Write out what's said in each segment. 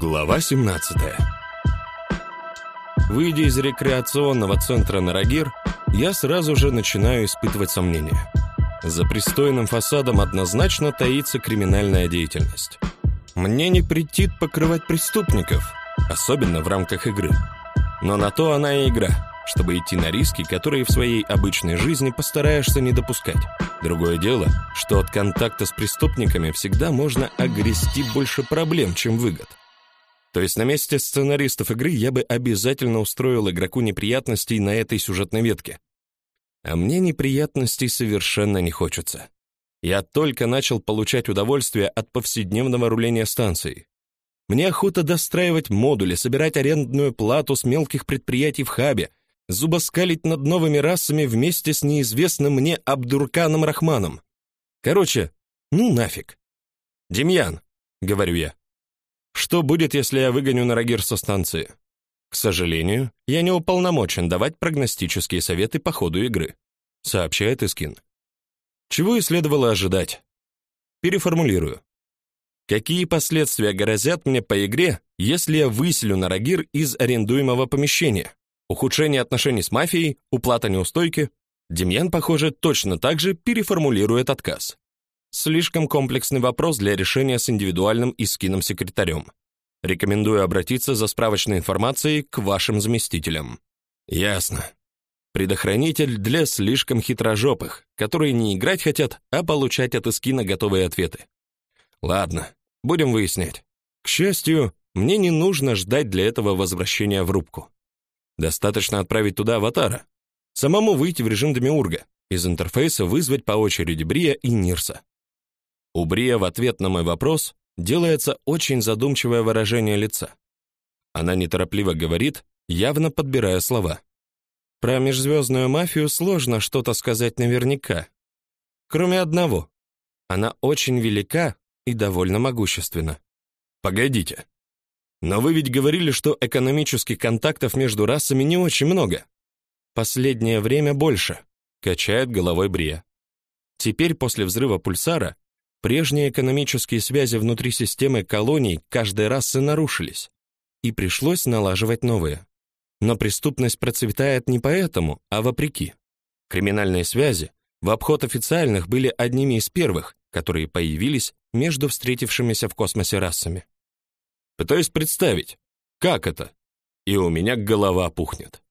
Глава 17 Выйдя из рекреационного центра Нарагир, я сразу же начинаю испытывать сомнения. За пристойным фасадом однозначно таится криминальная деятельность. Мне не претит покрывать преступников, особенно в рамках игры. Но на то она и игра, чтобы идти на риски, которые в своей обычной жизни постараешься не допускать. Другое дело, что от контакта с преступниками всегда можно огрести больше проблем, чем выгод. То есть на месте сценаристов игры я бы обязательно устроил игроку неприятностей на этой сюжетной ветке. А мне неприятностей совершенно не хочется. Я только начал получать удовольствие от повседневного руления станцией. Мне охота достраивать модули, собирать арендную плату с мелких предприятий в хабе, зубоскалить над новыми расами вместе с неизвестным мне Абдурканом Рахманом. Короче, ну нафиг. «Демьян», — говорю я, что будет, если я выгоню Нарагир со станции? К сожалению, я не уполномочен давать прогностические советы по ходу игры, сообщает Искин. Чего и следовало ожидать. Переформулирую. Какие последствия грозят мне по игре, если я выселю Нарагир из арендуемого помещения? Ухудшение отношений с мафией, уплата неустойки? Демьян, похоже, точно так же переформулирует отказ. Слишком комплексный вопрос для решения с индивидуальным искином-секретарем. Рекомендую обратиться за справочной информацией к вашим заместителям. Ясно. Предохранитель для слишком хитрожопых, которые не играть хотят, а получать от искина готовые ответы. Ладно, будем выяснять. К счастью, мне не нужно ждать для этого возвращения в рубку. Достаточно отправить туда аватара. Самому выйти в режим демиурга, из интерфейса вызвать по очереди Брия и Нирса. У Брия в ответ на мой вопрос делается очень задумчивое выражение лица. Она неторопливо говорит, явно подбирая слова. Про межзвездную мафию сложно что-то сказать наверняка. Кроме одного. Она очень велика и довольно могущественна. Погодите. Но вы ведь говорили, что экономических контактов между расами не очень много. Последнее время больше, качает головой Брия. Теперь после взрыва пульсара Прежние экономические связи внутри системы колоний каждой расы нарушились, и пришлось налаживать новые. Но преступность процветает не поэтому, а вопреки. Криминальные связи в обход официальных были одними из первых, которые появились между встретившимися в космосе расами. Пытаюсь представить, как это, и у меня голова пухнет.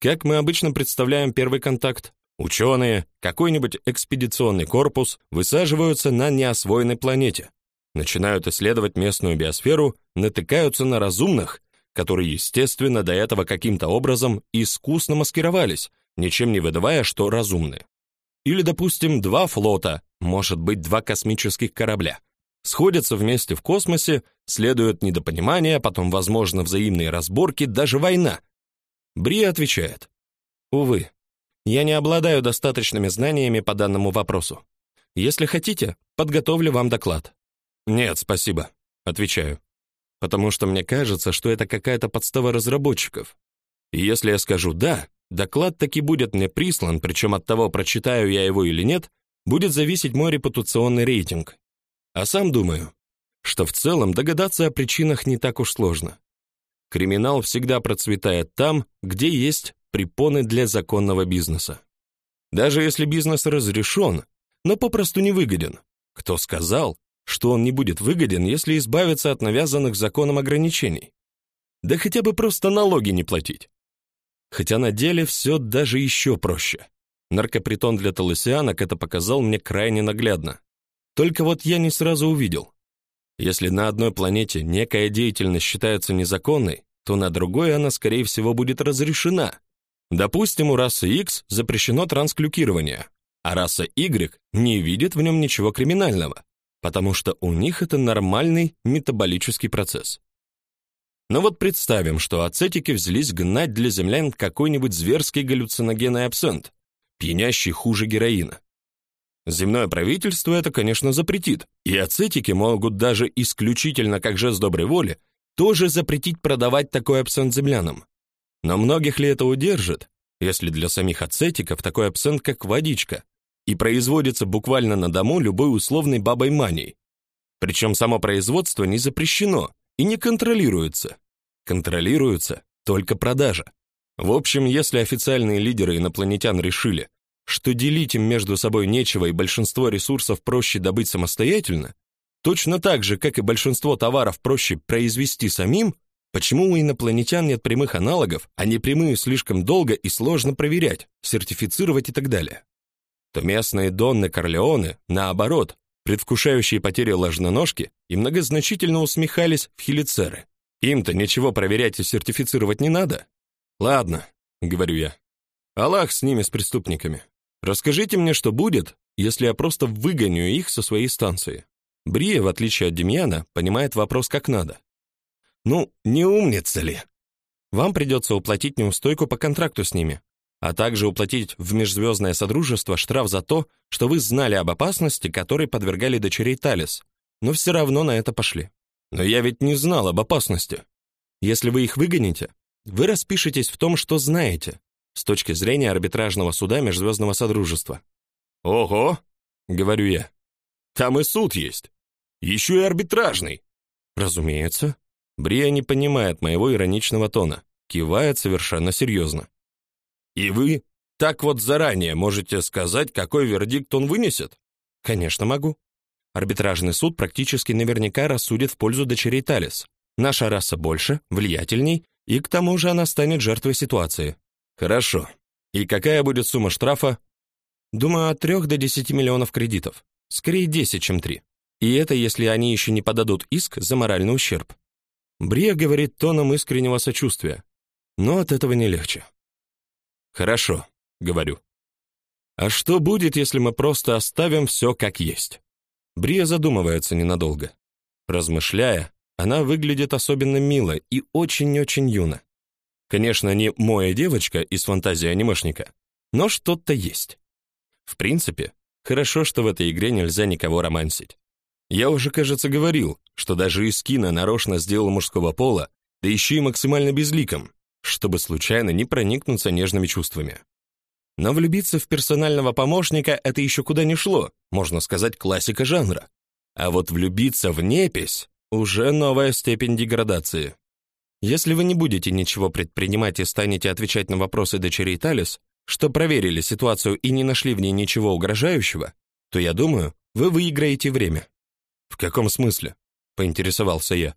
Как мы обычно представляем первый контакт? Ученые, какой-нибудь экспедиционный корпус высаживаются на неосвоенной планете, начинают исследовать местную биосферу, натыкаются на разумных, которые, естественно, до этого каким-то образом искусно маскировались, ничем не выдавая, что разумные. Или, допустим, два флота, может быть, два космических корабля, сходятся вместе в космосе, следует недопонимание, потом, возможно, взаимные разборки, даже война. Бри отвечает: "Увы, я не обладаю достаточными знаниями по данному вопросу. Если хотите, подготовлю вам доклад. Нет, спасибо, отвечаю. Потому что мне кажется, что это какая-то подстава разработчиков. И если я скажу да, доклад таки будет мне прислан, причем от того, прочитаю я его или нет, будет зависеть мой репутационный рейтинг. А сам думаю, что в целом догадаться о причинах не так уж сложно. Криминал всегда процветает там, где есть препоны для законного бизнеса. Даже если бизнес разрешен, но попросту не выгоден. Кто сказал, что он не будет выгоден, если избавиться от навязанных законом ограничений? Да хотя бы просто налоги не платить. Хотя на деле все даже еще проще. Наркопритон для таласианок это показал мне крайне наглядно. Только вот я не сразу увидел. Если на одной планете некая деятельность считается незаконной, то на другой она, скорее всего, будет разрешена, Допустим, у расы X запрещено трансклюкирование, а раса Y не видит в нем ничего криминального, потому что у них это нормальный метаболический процесс. Но вот представим, что ацетики взялись гнать для землян какой-нибудь зверский галлюциногенный абсент, пьянящий хуже героина. Земное правительство это, конечно, запретит, и ацетики могут даже исключительно как жест доброй воли тоже запретить продавать такой абсент землянам. Но многих ли это удержит, если для самих ацетиков такой абсент как водичка и производится буквально на дому любой условной бабой манией? Причем само производство не запрещено, и не контролируется. Контролируется только продажа. В общем, если официальные лидеры инопланетян решили, что делить им между собой нечего и большинство ресурсов проще добыть самостоятельно, точно так же, как и большинство товаров проще произвести самим, почему у инопланетян нет прямых аналогов, а непрямые слишком долго и сложно проверять, сертифицировать и так далее? То местные Донны Корлеоне, наоборот, предвкушающие потери ложноножки, и многозначительно усмехались в хелицеры. Им-то ничего проверять и сертифицировать не надо. Ладно, говорю я. Аллах с ними, с преступниками. Расскажите мне, что будет, если я просто выгоню их со своей станции. Брия, в отличие от Демьяна, понимает вопрос как надо. Ну, не умница ли? Вам придется уплатить неустойку по контракту с ними, а также уплатить в межзвездное содружество штраф за то, что вы знали об опасности, которой подвергали дочерей Талис, но все равно на это пошли. Но я ведь не знал об опасности. Если вы их выгоните, вы распишетесь в том, что знаете, с точки зрения арбитражного суда межзвездного содружества. Ого, говорю я. Там и суд есть. Еще и арбитражный. Разумеется. Брия не понимает моего ироничного тона, кивает совершенно серьезно. И вы так вот заранее можете сказать, какой вердикт он вынесет? Конечно, могу. Арбитражный суд практически наверняка рассудит в пользу дочерей Талис. Наша раса больше, влиятельней, и к тому же она станет жертвой ситуации. Хорошо. И какая будет сумма штрафа? Думаю, от 3 до 10 миллионов кредитов. Скорее 10, чем 3. И это если они еще не подадут иск за моральный ущерб. Брия говорит тоном искреннего сочувствия, но от этого не легче. Хорошо, говорю. А что будет, если мы просто оставим все как есть? Брия задумывается ненадолго. Размышляя, она выглядит особенно мило и очень-очень юно. Конечно, не моя девочка из фантазии анимешника, но что-то есть. В принципе, хорошо, что в этой игре нельзя никого романсить. Я уже, кажется, говорил, что даже Искина нарочно сделал мужского пола, да еще и максимально безликим, чтобы случайно не проникнуться нежными чувствами. Но влюбиться в персонального помощника это еще куда не шло, можно сказать, классика жанра. А вот влюбиться в непись уже новая степень деградации. Если вы не будете ничего предпринимать и станете отвечать на вопросы дочерей Талис, что проверили ситуацию и не нашли в ней ничего угрожающего, то я думаю, вы выиграете время. В каком смысле? поинтересовался я.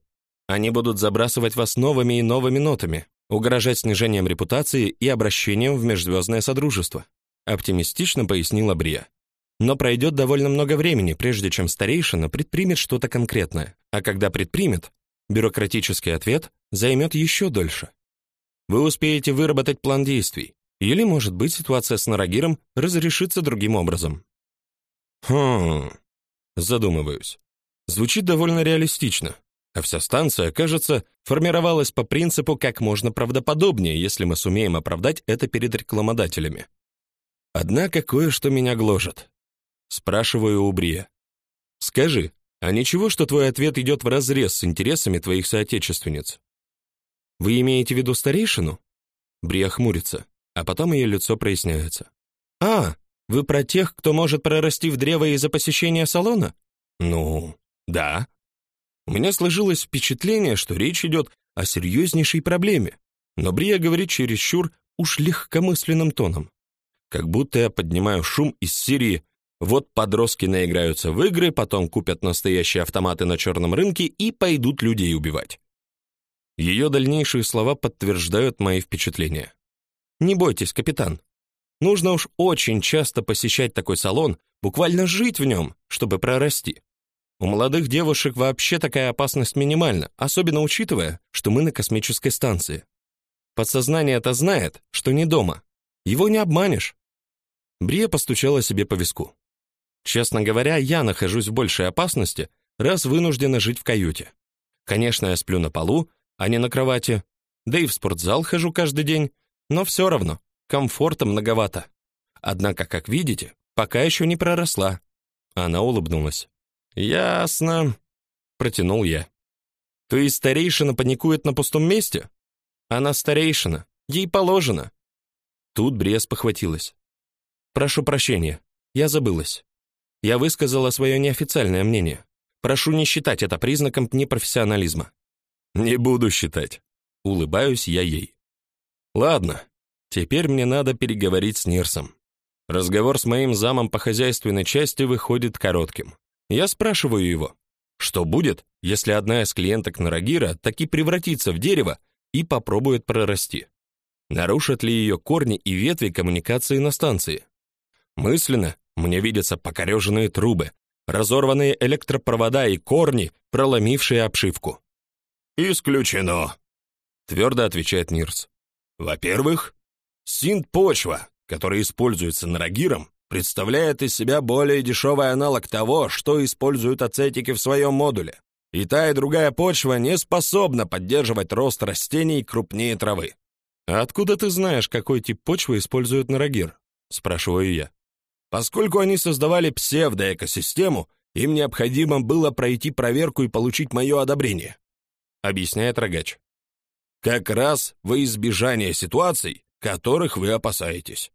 Они будут забрасывать вас новыми и новыми нотами, угрожать снижением репутации и обращением в межзвездное содружество, оптимистично пояснила Брия. Но пройдет довольно много времени, прежде чем старейшина предпримет что-то конкретное, а когда предпримет, бюрократический ответ займет еще дольше. Вы успеете выработать план действий, или, может быть, ситуация с Нарагиром разрешится другим образом. Хм. Задумываюсь. Звучит довольно реалистично а вся станция, кажется, формировалась по принципу как можно правдоподобнее, если мы сумеем оправдать это перед рекламодателями. Однако кое-что меня гложет. Спрашиваю у Брия. Скажи, а ничего, что твой ответ идет вразрез с интересами твоих соотечественниц? Вы имеете в виду старейшину? Брия хмурится, а потом ее лицо проясняется. А, вы про тех, кто может прорасти в древо из-за посещения салона? Ну, да. У меня сложилось впечатление, что речь идет о серьезнейшей проблеме, но Брия говорит чересчур уж легкомысленным тоном. Как будто я поднимаю шум из серии «Вот подростки наиграются в игры, потом купят настоящие автоматы на черном рынке и пойдут людей убивать». Ее дальнейшие слова подтверждают мои впечатления. «Не бойтесь, капитан. Нужно уж очень часто посещать такой салон, буквально жить в нем, чтобы прорасти. У молодых девушек вообще такая опасность минимальна, особенно учитывая, что мы на космической станции. Подсознание это знает, что не дома. Его не обманешь. Брия постучала себе по виску. Честно говоря, я нахожусь в большей опасности, раз вынуждена жить в каюте. Конечно, я сплю на полу, а не на кровати. Да и в спортзал хожу каждый день, но все равно комфорта многовато. Однако, как видите, пока еще не проросла. Она улыбнулась. Ясно, протянул я. То есть старейшина паникует на пустом месте? Она старейшина, ей положено. Тут Брес похватилась. Прошу прощения, я забылась. Я высказала свое неофициальное мнение. Прошу не считать это признаком непрофессионализма. Не буду считать. Улыбаюсь я ей. Ладно, теперь мне надо переговорить с Нирсом. Разговор с моим замом по хозяйственной части выходит коротким. Я спрашиваю его, что будет, если одна из клиенток Нарагира таки превратится в дерево и попробует прорасти? Нарушат ли ее корни и ветви коммуникации на станции? Мысленно мне видятся покореженные трубы, разорванные электропровода и корни, проломившие обшивку. «Исключено», — твердо отвечает Нирс. «Во-первых, синт-почва, которая используется нарагиром, представляет из себя более дешевый аналог того, что используют ацетики в своем модуле. И та, и другая почва не способна поддерживать рост растений крупнее травы. «А откуда ты знаешь, какой тип почвы используют нарагир?» — спрашиваю я. Поскольку они создавали псевдоэкосистему, им необходимо было пройти проверку и получить мое одобрение», — объясняет рогач. «Как раз во избежание ситуаций, которых вы опасаетесь».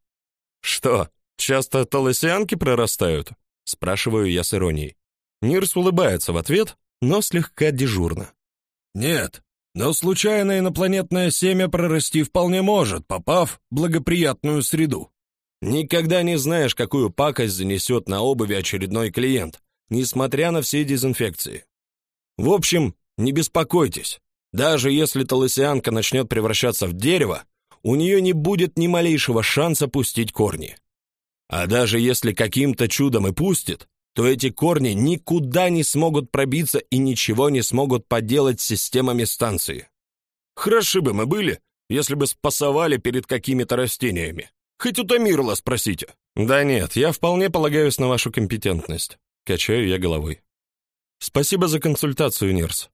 «Что, часто толосианки прорастают?» — спрашиваю я с иронией. Нирс улыбается в ответ, но слегка дежурно. «Нет, но случайно инопланетное семя прорасти вполне может, попав в благоприятную среду. Никогда не знаешь, какую пакость занесет на обуви очередной клиент, несмотря на все дезинфекции. В общем, не беспокойтесь. Даже если толосианка начнет превращаться в дерево, у нее не будет ни малейшего шанса пустить корни. А даже если каким-то чудом и пустит, то эти корни никуда не смогут пробиться и ничего не смогут поделать с системами станции. Хороши бы мы были, если бы спасовали перед какими-то растениями. Хоть у Тамирла спросите. Да нет, я вполне полагаюсь на вашу компетентность. Качаю я головой. Спасибо за консультацию, Нирс.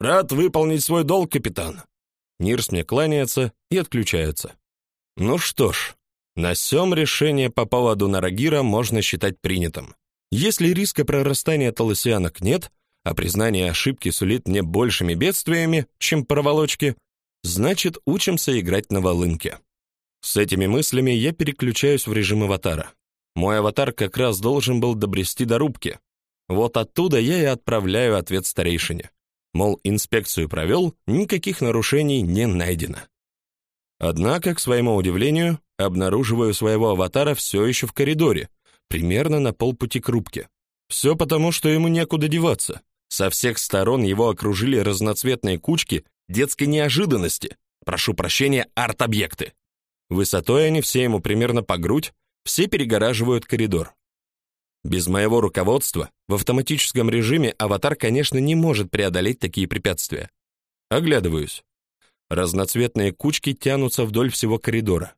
Рад выполнить свой долг, капитан. Нирс мне кланяется и отключается. Ну что ж, на сём решение по поводу Нарагира можно считать принятым. Если риска прорастания толосианок нет, а признание ошибки сулит мне большими бедствиями, чем проволочки, значит, учимся играть на волынке. С этими мыслями я переключаюсь в режим аватара. Мой аватар как раз должен был добрести до рубки. Вот оттуда я и отправляю ответ старейшине. Мол, инспекцию провел, никаких нарушений не найдено. Однако, к своему удивлению, обнаруживаю своего аватара все еще в коридоре, примерно на полпути к рубке. Все потому, что ему некуда деваться. Со всех сторон его окружили разноцветные кучки детской неожиданности. Прошу прощения, арт-объекты. Высотой они все ему примерно по грудь, все перегораживают коридор. Без моего руководства в автоматическом режиме аватар, конечно, не может преодолеть такие препятствия. Оглядываюсь. Разноцветные кучки тянутся вдоль всего коридора.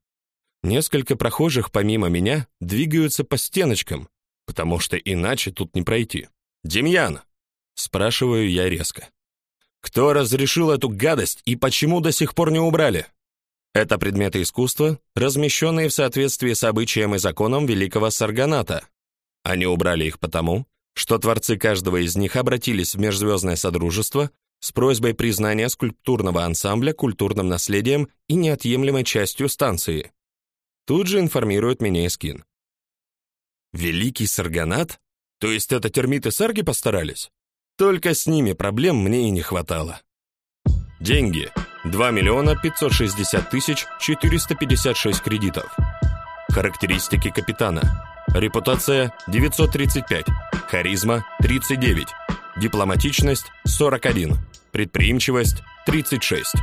Несколько прохожих помимо меня двигаются по стеночкам, потому что иначе тут не пройти. «Демьян!» — спрашиваю я резко. «Кто разрешил эту гадость и почему до сих пор не убрали?» Это предметы искусства, размещенные в соответствии с обычаем и законом великого Сарганата. Они убрали их потому, что творцы каждого из них обратились в Межзвездное Содружество с просьбой признания скульптурного ансамбля культурным наследием и неотъемлемой частью станции. Тут же информирует меня Искин. Великий Сарганат? То есть это термиты-сарги постарались? Только с ними проблем мне и не хватало. Деньги. 2 миллиона 560 тысяч 456 кредитов. Характеристики капитана. Репутация 935. Харизма 39. Дипломатичность 41. Предприимчивость 36.